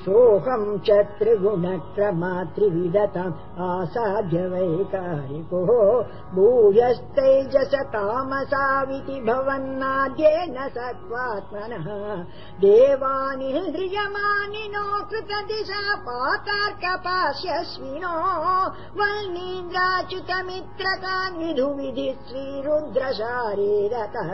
सोऽहम् च त्रिगुणक्रमात्रिविदताम् आसाध्य वैकारिको भूयस्तैजस तामसाविति भवन्नाद्येन सत्त्वात्मनः। देवानीन्द्रियमानिनो कृतदिशापाकार्कपास्यस्विनो वल्नीन्द्राच्युतमित्रतान् विधु विधि श्रीरुद्रशारीरतः।